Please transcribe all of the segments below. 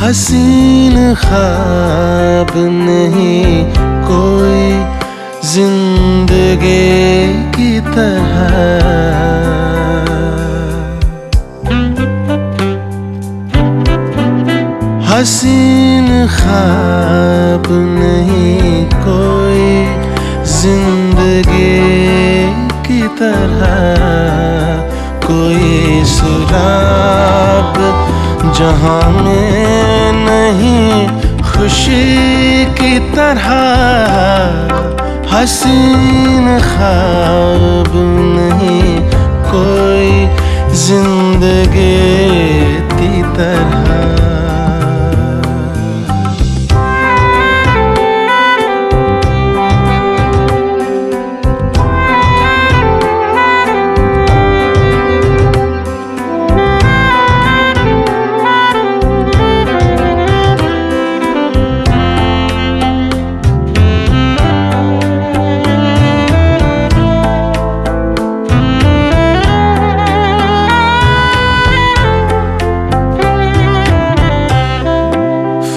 हसीन ख्वाब नहीं कोई ज़िंदगी की तरह। हसीन ख्वाब नहीं कोई ज़िंदगी की तरह। कोई सुराब जहाँ में नहीं खुशी की तरह हसीन खाब नहीं कोई ज़िंदगी की तरह।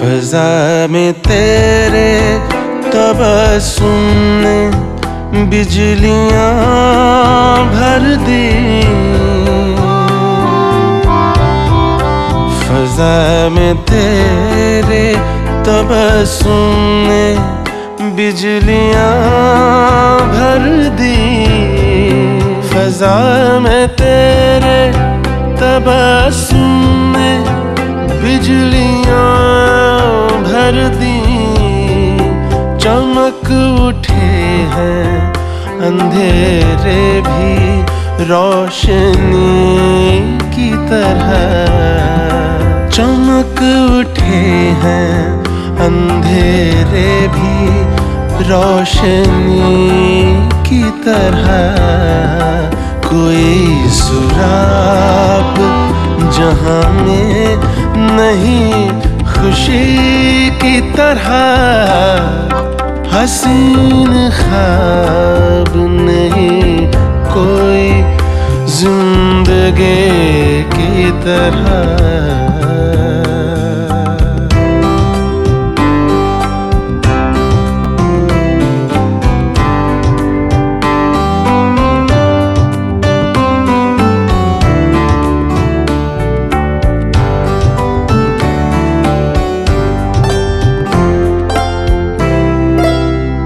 फिजा में तेरे तबसुम ने बिजलियाँ भर दी। फजा में तेरे तबसुम ने बिजलियाँ भर दी। फजा में तेरे तबसुम ने बिजलियाँ भर दी। चमक उठे हैं, अंधेरे भी रोशनी की तरह। चमक उठे हैं, अंधेरे भी रोशनी की तरह। कोई सुराब जहाँ में नहीं खुशी की तरह हसीन खाब नहीं कोई ज़िंदगी की तरह।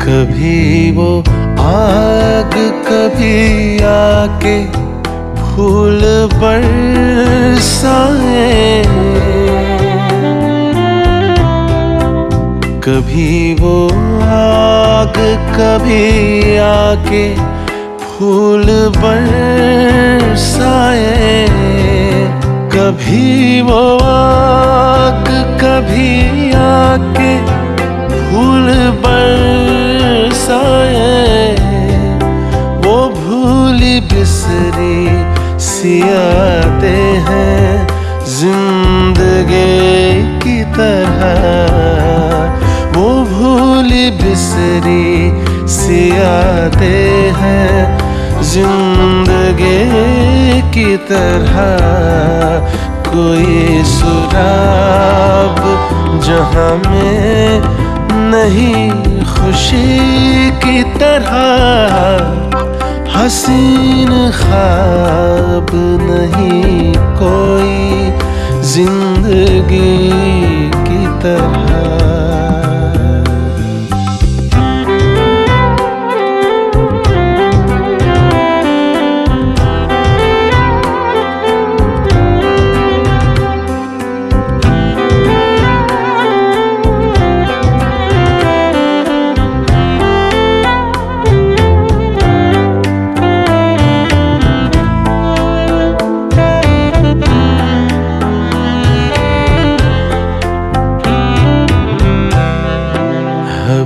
कभी वो आग कभी आके फूल बरसाए। कभी वो आग कभी आके फूल बरसाए। कभी वो आग सियाते हैं ज़िंदगी की तरह। वो भूली बिसरी सियाते हैं ज़िंदगी की तरह। कोई सुराब जहाँ में नहीं खुशी की तरह। हसीन खाब नहीं कोई ज़िंदगी की तरह।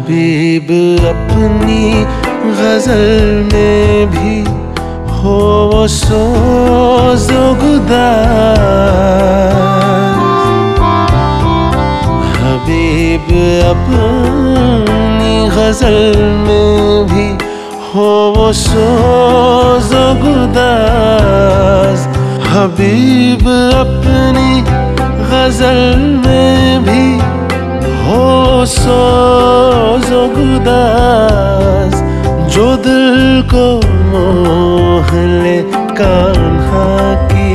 हबीब अपनी गज़ल में भी हो वो सोजुगदा हबीब अपनी गज़ल में भी हो वो सोजुगदा हबीब अपनी गज़ल में भी सोज गुदास जो दिल को मोह ले कान्हा की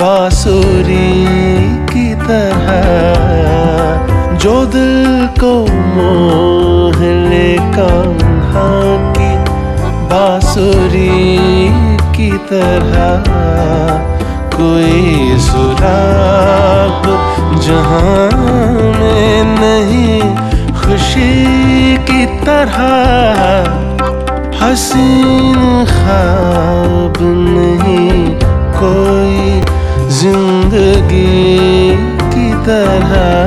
बांसुरी की तरह, जो दिल को मोह ले कान्हा की बांसुरी की तरह, कोई सुराग जहाँ में नहीं खुशी की तरह हसीन ख्वाब नहीं कोई ज़िंदगी की तरह।